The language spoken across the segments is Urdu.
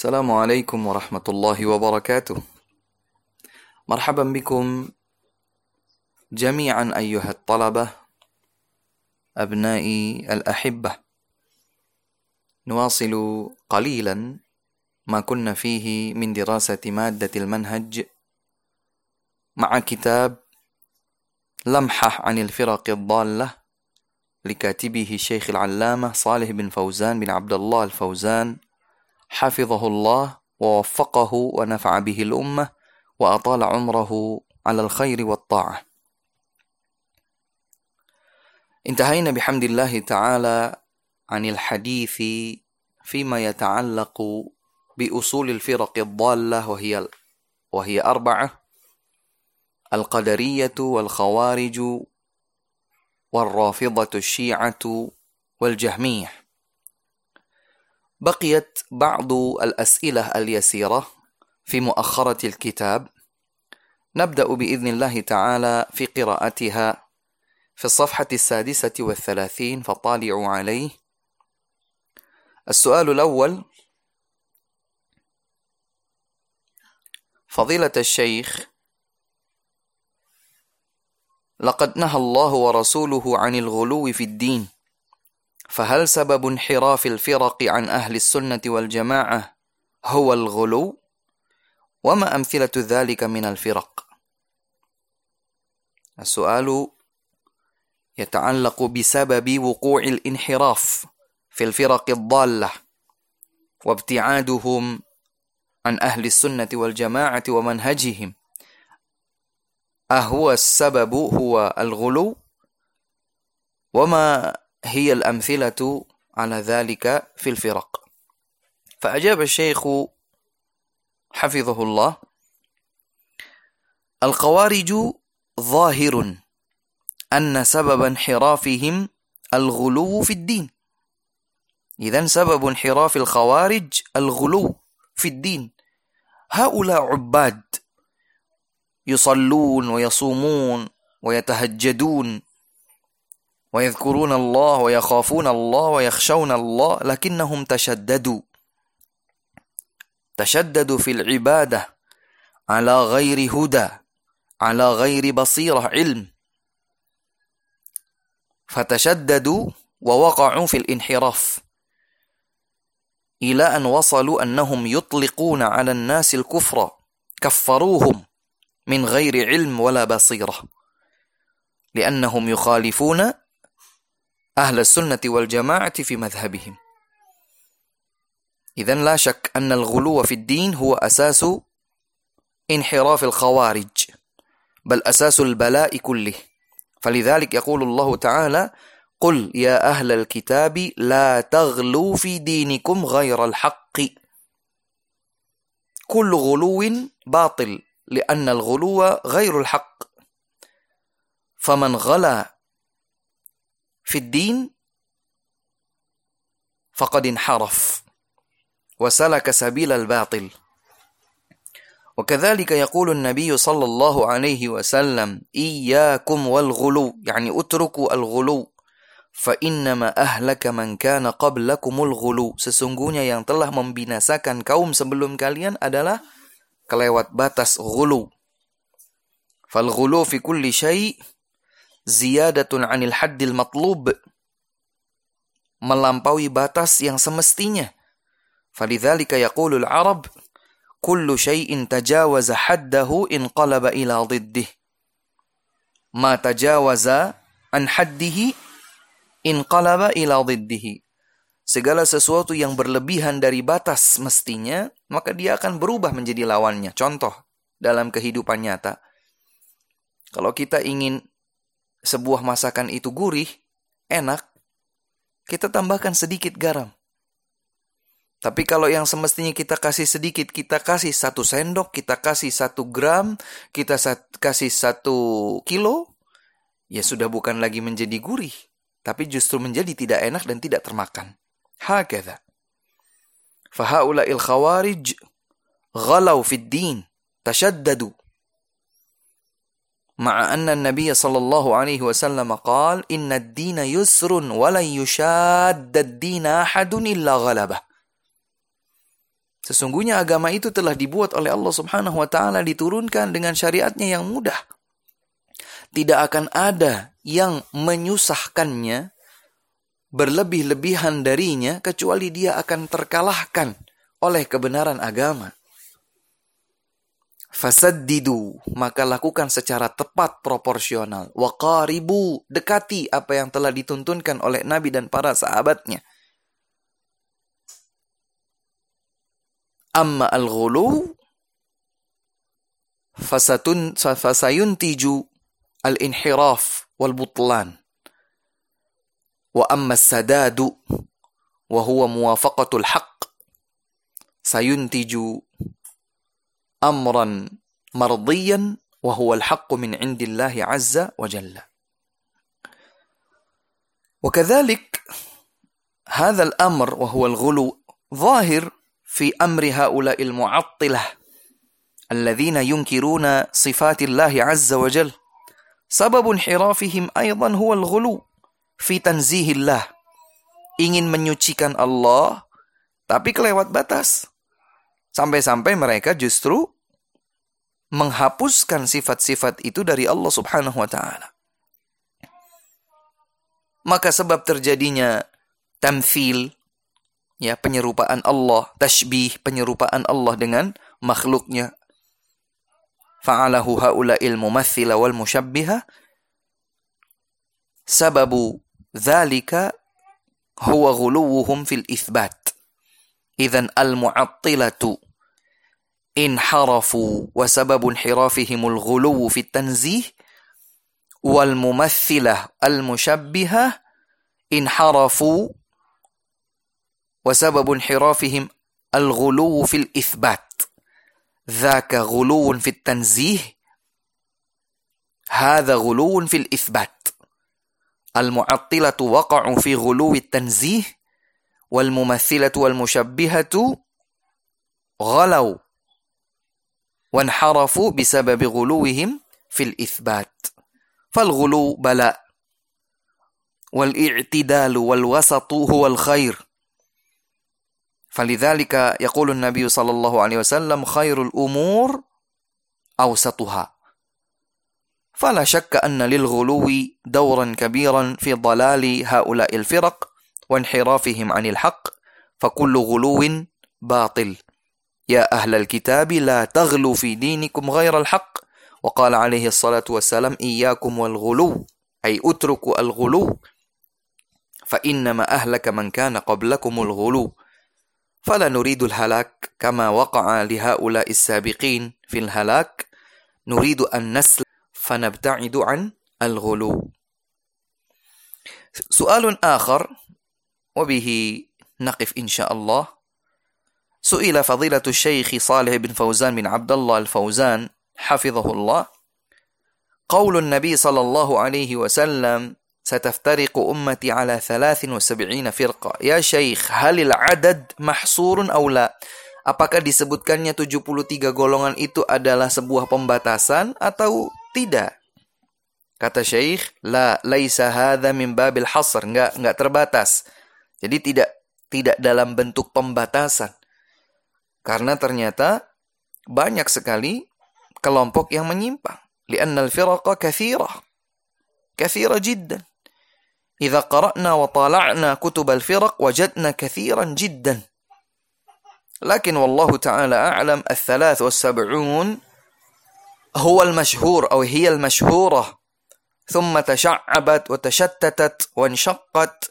السلام عليكم ورحمة الله وبركاته. مرحبا بكم جميعا أيها الطلبة، أبنائي الأحبة. نواصل قليلا ما كنا فيه من دراسة مادة المنهج مع كتاب لمحة عن الفرق الضالة لكاتبه الشيخ العلامة صالح بن فوزان بن عبد الله الفوزان. حفظه الله ووفقه ونفع به الأمة وأطال عمره على الخير والطاعة. انتهينا بحمد الله تعالى عن الحديث فيما يتعلق بأصول الفرق الضالة وهي وهي أربعة القدرية والخوارج والرافضة الشيعة والجهمية. بقيت بعض الأسئلة اليسيرة في مؤخرة الكتاب. نبدأ بإذن الله تعالى في قراءتها في الصفحة السادسة والثلاثين، فطالعوا عليه. السؤال الأول فضيلة الشيخ، لقد نهى الله ورسوله عن الغلو في الدين. فهل سبب انحراف الفرق عن أهل السنة والجماعة هو الغلو؟ وما أمثلة ذلك من الفرق؟ السؤال يتعلق بسبب وقوع الانحراف في الفرق الضالة وابتعادهم عن أهل السنة والجماعة ومنهجهم أهو السبب هو الغلو؟ وما هي الأمثلة على ذلك في الفرق. فأجاب الشيخ حفظه الله الخوارج ظاهر أن سبب انحرافهم الغلو في الدين. إذن سبب انحراف الخوارج الغلو في الدين. هؤلاء عباد يصلون ويصومون ويتهجدون ويذكرون الله ويخافون الله ويخشون الله لكنهم تشددوا. تشددوا في العبادة على غير هدى، على غير بصيرة، علم. فتشددوا ووقعوا في الانحراف إلى أن وصلوا أنهم يطلقون على الناس الكفر كفروهم من غير علم ولا بصيرة. لأنهم يخالفون أهل السنة والجماعة في مذهبهم. إذن لا شك أن الغلو في الدين هو أساس انحراف الخوارج، بل أساس البلاء كله. فلذلك يقول الله تعالى قل يا أهل الكتاب، لا تغلوا في دينكم غير الحق. كل غلو باطل، لأن الغلو غير الحق. فمن غلا في الدين فقد انحرف وسلك سبيل الباطل. وكذلك يقول النبي صلى الله عليه وسلم، إياكم والغلو. يعني اتركوا الغلو. فإنما أهلك من كان قبلكم الغلو. Sesungguhnya yang telah membinasakan kaum sebelum kalian adalah kelewat batas غلو. فالغلو في كل شيء ziyadatun anil haddil matlub melampaui batas yang semestinya falidzalika yaqulul arab kullu syai'in tajawaza haddahu inqalaba ila diddih ma tajawaza an haddihi inqalaba ila diddih segala sesuatu yang berlebihan dari batas mestinya maka dia akan berubah menjadi lawannya contoh dalam kehidupan nyata kalau kita ingin sebuah masakan itu gurih, enak, kita tambahkan sedikit garam. Tapi kalau yang semestinya kita kasih sedikit, kita kasih satu sendok, kita kasih satu gram, kita sat kasih satu kilo, ya sudah bukan lagi menjadi gurih, tapi justru menjadi tidak enak dan tidak termakan. Hakadha. Fahaula'il khawarij ghalau fid din, tashaddadu. مع أن النبي صلى الله عليه وسلم قال إن الدين يسر ولن يشاد الدين أحد إلا غلبه Sesungguhnya agama itu telah dibuat oleh Allah Subhanahu wa taala diturunkan dengan syariatnya yang mudah. Tidak akan ada yang menyusahkannya berlebih-lebihan darinya kecuali dia akan terkalahkan oleh kebenaran agama. Fasaddidu, maka lakukan secara tepat proporsional. Waqaribu, dekati apa yang telah dituntunkan oleh Nabi dan para sahabatnya. Amma al-ghulu fasatun fasayuntiju al-inhiraf wal butlan. Wa amma sadadu wa huwa muwafaqatul haqq sayuntiju امرا مرضيا وهو الحق من عند الله عز وجل. وكذلك هذا الامر وهو الغلو ظاهر في امر هؤلاء المعطله الذين ينكرون صفات الله عز وجل. سبب انحرافهم ايضا هو الغلو في تنزيه الله. ingin menyucikan Allah tapi kelewat batas. Sampai-sampai mereka justru menghapuskan sifat-sifat itu dari Allah Subhanahu wa taala. Maka sebab terjadinya tamthil ya penyerupaan Allah, tashbih penyerupaan Allah dengan makhluknya. Fa'alahu haula'il mumathila wal mushabbiha sababu dzalika huwa ghuluwuhum fil itsbat. إذن المعطلة انحرفوا وسبب انحرافهم الغلو في التنزيه والممثلة المشبهة انحرفوا وسبب انحرافهم الغلو في الإثبات. ذاك غلو في التنزيه، هذا غلو في الإثبات. المعطلة وقعوا في غلو التنزيه والممثلة والمشبهة غلوا وانحرفوا بسبب غلوهم في الإثبات. فالغلو بلاء والاعتدال والوسط هو الخير. فلذلك يقول النبي صلى الله عليه وسلم خير الأمور أوسطها. فلا شك أن للغلو دورا كبيرا في ضلال هؤلاء الفرق وانحرافهم عن الحق، فكل غلو باطل. يا أهل الكتاب، لا تغلوا في دينكم غير الحق. وقال عليه الصلاة والسلام، إياكم والغلو، أي اتركوا الغلو، فإنما أهلك من كان قبلكم الغلو. فلا نريد الهلاك كما وقع لهؤلاء السابقين في الهلاك. نريد أن نسل فنبتعد عن الغلو. سؤال آخر. وبه نقف إن شاء الله. سئل فضيلة الشيخ صالح بن فوزان بن عبد الله الفوزان حفظه الله. قول النبي صلى الله عليه وسلم ستفترق أمتي على ثلاث وسبعين فرقة. يا شيخ هل العدد محصور أو لا؟ Apakah disebutkannya 73 golongan itu adalah sebuah pembatasan atau tidak? Kata Syekh, la laisa hadza min babil hasr, enggak enggak terbatas. Jadi tidak tidak dalam bentuk pembatasan. Karena ternyata banyak sekali kelompok yang menyimpang. Lianna al-firaqa kathira. Kathira jiddan. Idza qara'na wa tala'na kutub al-firaq wajadna kathiran jiddan. لكن والله تعالى أعلم الثلاث والسبعون هو المشهور أو هي المشهورة ثم تشعبت وتشتتت وانشقت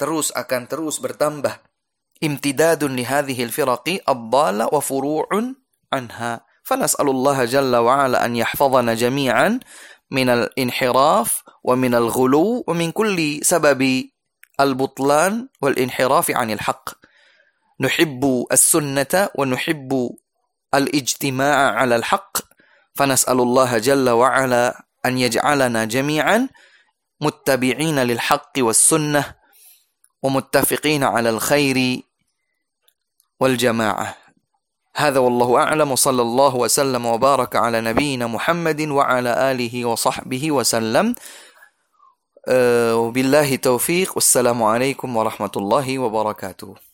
terus akan terus bertambah imtidadun li hadhihi firaqi ad-dalla wa furu'un anha fanas'alullah jalla wa ala an yahfazana jami'an min al-inhiraf wa min al-ghulu wa min kulli sababi al-butlan wal-inhiraf 'anil haqq نحب السنة ونحب الاجتماع على الحق فنسأل الله جل وعلا أن يجعلنا جميعا متبعين للحق والسنة ومتفقين على الخير والجماعة. هذا والله أعلم. صلى الله وسلم وبارك على نبينا محمد وعلى آله وصحبه وسلم. وبالله توفيق والسلام عليكم ورحمة الله وبركاته.